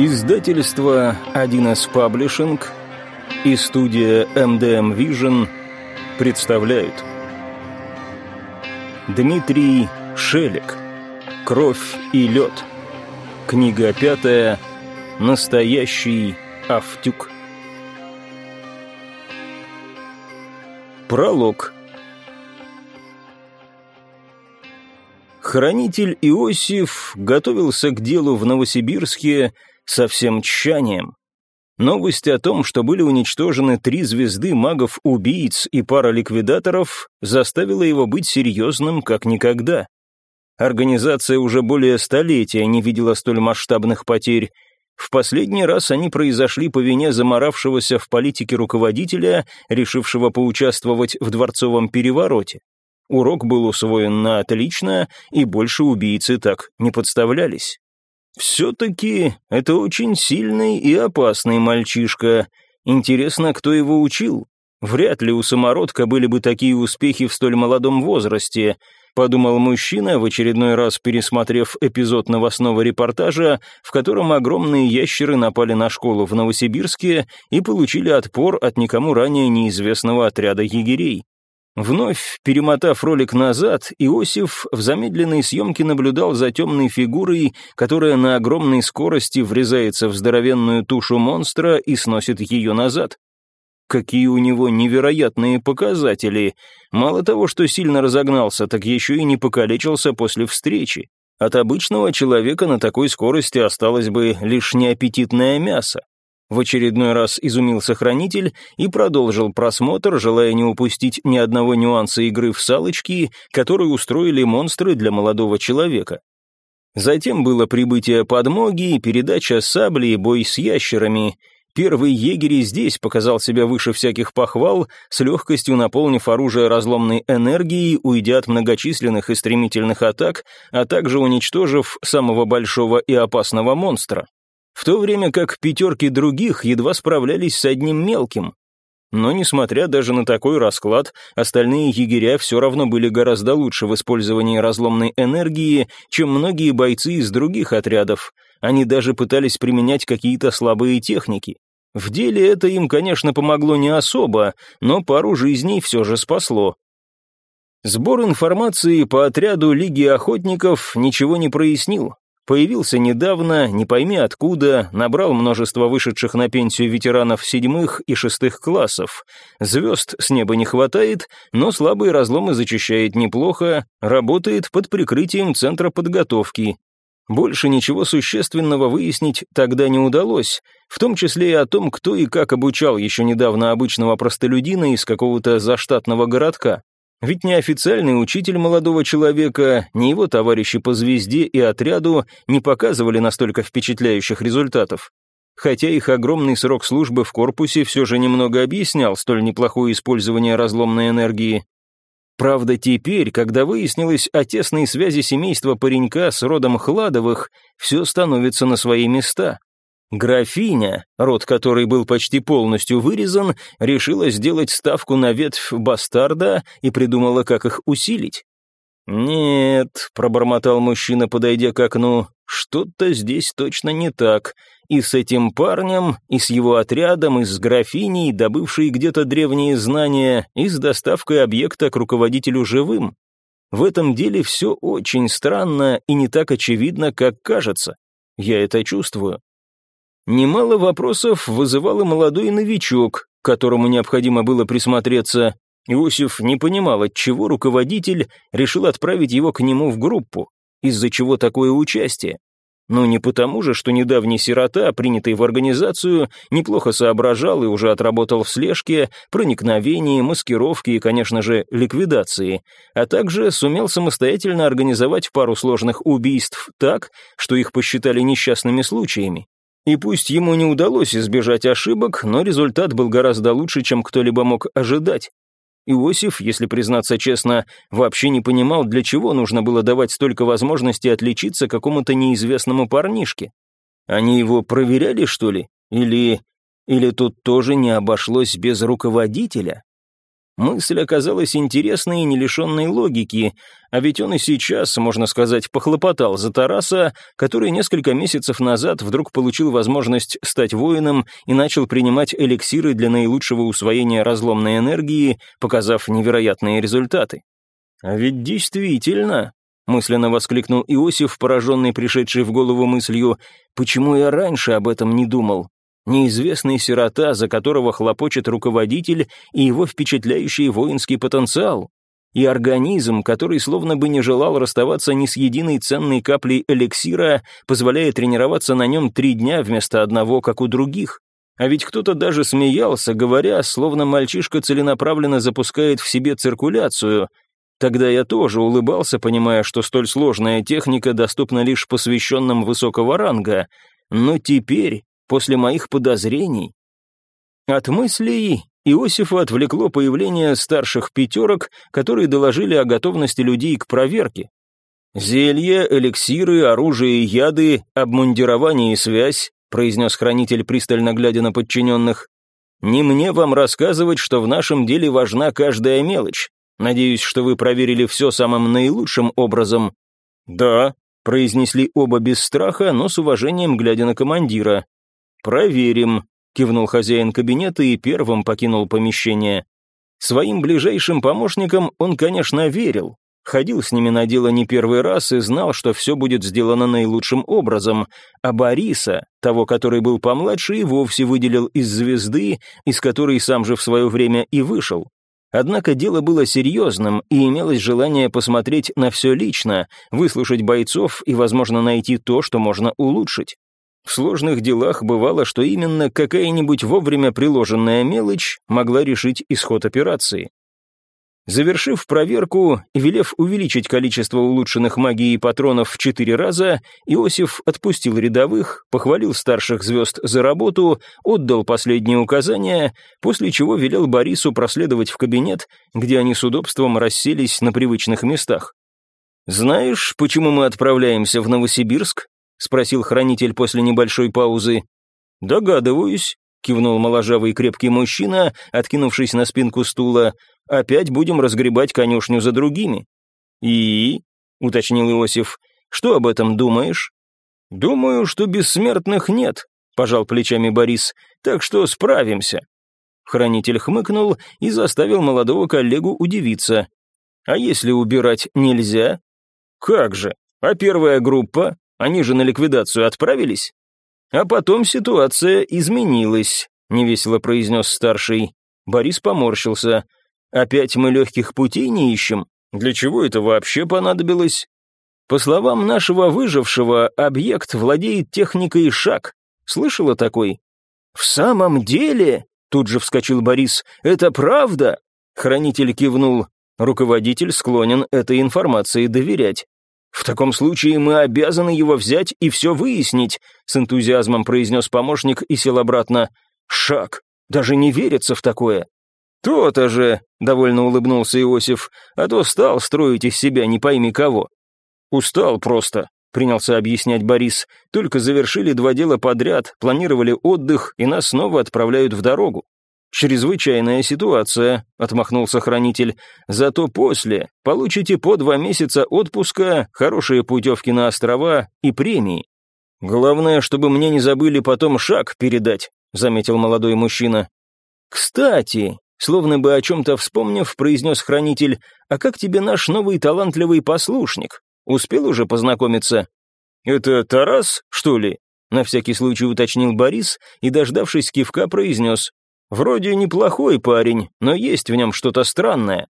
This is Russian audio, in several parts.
Издательство 1С Паблишинг и студия MDM Vision представляют. Дмитрий Шелик. «Кровь и лед» Книга пятая. «Настоящий Автюк» Пролог. Хранитель Иосиф готовился к делу в Новосибирске со всем тщанием. Новость о том, что были уничтожены три звезды магов-убийц и пара ликвидаторов, заставила его быть серьезным как никогда. Организация уже более столетия не видела столь масштабных потерь. В последний раз они произошли по вине заморавшегося в политике руководителя, решившего поучаствовать в дворцовом перевороте. Урок был усвоен на отлично, и больше убийцы так не подставлялись. Все-таки это очень сильный и опасный мальчишка. Интересно, кто его учил? Вряд ли у самородка были бы такие успехи в столь молодом возрасте, подумал мужчина, в очередной раз пересмотрев эпизод новостного репортажа, в котором огромные ящеры напали на школу в Новосибирске и получили отпор от никому ранее неизвестного отряда егерей. Вновь перемотав ролик назад, Иосиф в замедленной съемке наблюдал за темной фигурой, которая на огромной скорости врезается в здоровенную тушу монстра и сносит ее назад. Какие у него невероятные показатели. Мало того, что сильно разогнался, так еще и не покалечился после встречи. От обычного человека на такой скорости осталось бы лишь неаппетитное мясо. В очередной раз изумился хранитель и продолжил просмотр, желая не упустить ни одного нюанса игры в салочки, которые устроили монстры для молодого человека. Затем было прибытие подмоги, передача сабли и бой с ящерами. Первый егерь здесь показал себя выше всяких похвал, с легкостью наполнив оружие разломной энергией, уйдя от многочисленных и стремительных атак, а также уничтожив самого большого и опасного монстра в то время как пятерки других едва справлялись с одним мелким. Но, несмотря даже на такой расклад, остальные егеря все равно были гораздо лучше в использовании разломной энергии, чем многие бойцы из других отрядов. Они даже пытались применять какие-то слабые техники. В деле это им, конечно, помогло не особо, но пару жизней все же спасло. Сбор информации по отряду Лиги Охотников ничего не прояснил. Появился недавно, не пойми откуда, набрал множество вышедших на пенсию ветеранов седьмых и шестых классов. Звезд с неба не хватает, но слабые разломы зачищает неплохо, работает под прикрытием центра подготовки. Больше ничего существенного выяснить тогда не удалось, в том числе и о том, кто и как обучал еще недавно обычного простолюдина из какого-то заштатного городка. Ведь ни официальный учитель молодого человека, ни его товарищи по звезде и отряду не показывали настолько впечатляющих результатов. Хотя их огромный срок службы в корпусе все же немного объяснял столь неплохое использование разломной энергии. Правда, теперь, когда выяснилось о тесной связи семейства паренька с родом Хладовых, все становится на свои места. Графиня, рот которой был почти полностью вырезан, решила сделать ставку на ветвь бастарда и придумала, как их усилить. «Нет», — пробормотал мужчина, подойдя к окну, — «что-то здесь точно не так. И с этим парнем, и с его отрядом, и с графиней, добывшей где-то древние знания, и с доставкой объекта к руководителю живым. В этом деле все очень странно и не так очевидно, как кажется. Я это чувствую. Немало вопросов вызывал и молодой новичок, которому необходимо было присмотреться. Иосиф не понимал, отчего руководитель решил отправить его к нему в группу, из-за чего такое участие. Но не потому же, что недавний сирота, принятый в организацию, неплохо соображал и уже отработал в слежке, проникновении, маскировке и, конечно же, ликвидации, а также сумел самостоятельно организовать пару сложных убийств так, что их посчитали несчастными случаями. И пусть ему не удалось избежать ошибок, но результат был гораздо лучше, чем кто-либо мог ожидать. Иосиф, если признаться честно, вообще не понимал, для чего нужно было давать столько возможностей отличиться какому-то неизвестному парнишке. Они его проверяли, что ли? Или... Или тут тоже не обошлось без руководителя? Мысль оказалась интересной и не лишенной логики, а ведь он и сейчас, можно сказать, похлопотал за Тараса, который несколько месяцев назад вдруг получил возможность стать воином и начал принимать эликсиры для наилучшего усвоения разломной энергии, показав невероятные результаты. А ведь действительно, мысленно воскликнул Иосиф, пораженный пришедшей в голову мыслью, почему я раньше об этом не думал? Неизвестный сирота, за которого хлопочет руководитель и его впечатляющий воинский потенциал, и организм, который словно бы не желал расставаться ни с единой ценной каплей эликсира, позволяя тренироваться на нем три дня вместо одного, как у других. А ведь кто-то даже смеялся, говоря, словно мальчишка целенаправленно запускает в себе циркуляцию. Тогда я тоже улыбался, понимая, что столь сложная техника доступна лишь посвященным высокого ранга. Но теперь после моих подозрений. От мыслей Иосифа отвлекло появление старших пятерок, которые доложили о готовности людей к проверке. «Зелья, эликсиры, оружие яды, обмундирование и связь», произнес хранитель, пристально глядя на подчиненных. «Не мне вам рассказывать, что в нашем деле важна каждая мелочь. Надеюсь, что вы проверили все самым наилучшим образом». «Да», — произнесли оба без страха, но с уважением глядя на командира. «Проверим», — кивнул хозяин кабинета и первым покинул помещение. Своим ближайшим помощникам он, конечно, верил. Ходил с ними на дело не первый раз и знал, что все будет сделано наилучшим образом, а Бориса, того, который был помладше, и вовсе выделил из звезды, из которой сам же в свое время и вышел. Однако дело было серьезным, и имелось желание посмотреть на все лично, выслушать бойцов и, возможно, найти то, что можно улучшить. В сложных делах бывало, что именно какая-нибудь вовремя приложенная мелочь могла решить исход операции. Завершив проверку и велев увеличить количество улучшенных магией патронов в четыре раза, Иосиф отпустил рядовых, похвалил старших звезд за работу, отдал последние указания, после чего велел Борису проследовать в кабинет, где они с удобством расселись на привычных местах. «Знаешь, почему мы отправляемся в Новосибирск?» — спросил хранитель после небольшой паузы. «Догадываюсь», — кивнул моложавый крепкий мужчина, откинувшись на спинку стула. «Опять будем разгребать конюшню за другими». «И?» — уточнил Иосиф. «Что об этом думаешь?» «Думаю, что бессмертных нет», — пожал плечами Борис, «так что справимся». Хранитель хмыкнул и заставил молодого коллегу удивиться. «А если убирать нельзя?» «Как же? А первая группа? Они же на ликвидацию отправились. А потом ситуация изменилась, невесело произнес старший. Борис поморщился. Опять мы легких путей не ищем? Для чего это вообще понадобилось? По словам нашего выжившего, объект владеет техникой шаг. Слышала такой? В самом деле? Тут же вскочил Борис. Это правда? Хранитель кивнул. Руководитель склонен этой информации доверять. «В таком случае мы обязаны его взять и все выяснить», с энтузиазмом произнес помощник и сел обратно. «Шаг! Даже не верится в такое!» «То-то же!» — довольно улыбнулся Иосиф, «а то стал строить из себя не пойми кого». «Устал просто», — принялся объяснять Борис. «Только завершили два дела подряд, планировали отдых, и нас снова отправляют в дорогу. «Чрезвычайная ситуация», — отмахнулся хранитель. «Зато после получите по два месяца отпуска, хорошие путевки на острова и премии. Главное, чтобы мне не забыли потом шаг передать», — заметил молодой мужчина. «Кстати», словно бы о чем-то вспомнив, произнес хранитель, «А как тебе наш новый талантливый послушник? Успел уже познакомиться?» «Это Тарас, что ли?» На всякий случай уточнил Борис и, дождавшись кивка, произнес. Вроде неплохой парень, но есть в нем что-то странное».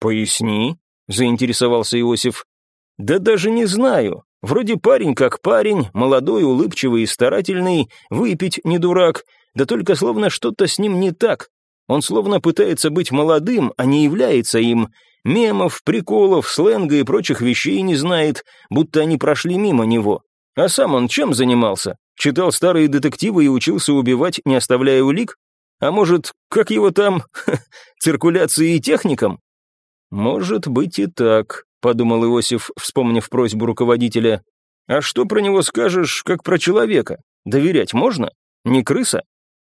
«Поясни», — заинтересовался Иосиф. «Да даже не знаю. Вроде парень как парень, молодой, улыбчивый и старательный, выпить не дурак, да только словно что-то с ним не так. Он словно пытается быть молодым, а не является им. Мемов, приколов, сленга и прочих вещей не знает, будто они прошли мимо него. А сам он чем занимался? Читал старые детективы и учился убивать, не оставляя улик? А может, как его там, циркуляции и техникам? Может быть и так, подумал Иосиф, вспомнив просьбу руководителя. А что про него скажешь, как про человека? Доверять можно? Не крыса?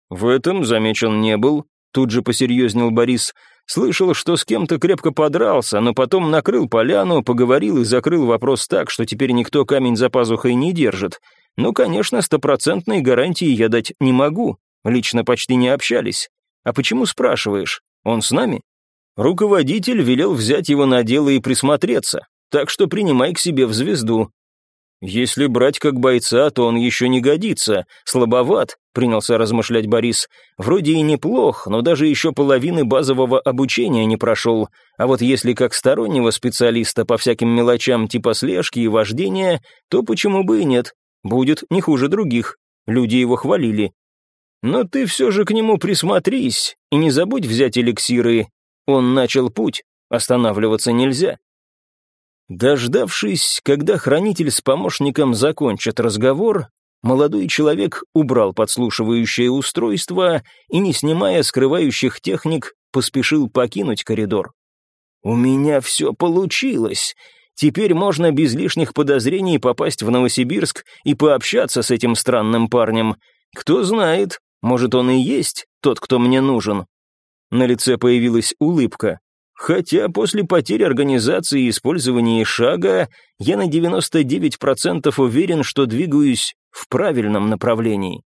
В этом замечен не был, Тут же посерьезнел Борис. Слышал, что с кем-то крепко подрался, но потом накрыл поляну, поговорил и закрыл вопрос так, что теперь никто камень за пазухой не держит. Ну, конечно, стопроцентной гарантии я дать не могу. Лично почти не общались. А почему спрашиваешь? Он с нами? Руководитель велел взять его на дело и присмотреться, так что принимай к себе в звезду. Если брать как бойца, то он еще не годится, слабоват, принялся размышлять Борис. Вроде и неплох, но даже еще половины базового обучения не прошел. А вот если как стороннего специалиста по всяким мелочам типа слежки и вождения, то почему бы и нет? Будет не хуже других. Люди его хвалили. Но ты все же к нему присмотрись и не забудь взять эликсиры. Он начал путь, останавливаться нельзя. Дождавшись, когда хранитель с помощником закончат разговор, молодой человек убрал подслушивающее устройство и, не снимая скрывающих техник, поспешил покинуть коридор. «У меня все получилось. Теперь можно без лишних подозрений попасть в Новосибирск и пообщаться с этим странным парнем. Кто знает, может, он и есть тот, кто мне нужен». На лице появилась улыбка. Хотя после потери организации и использования шага я на 99% уверен, что двигаюсь в правильном направлении.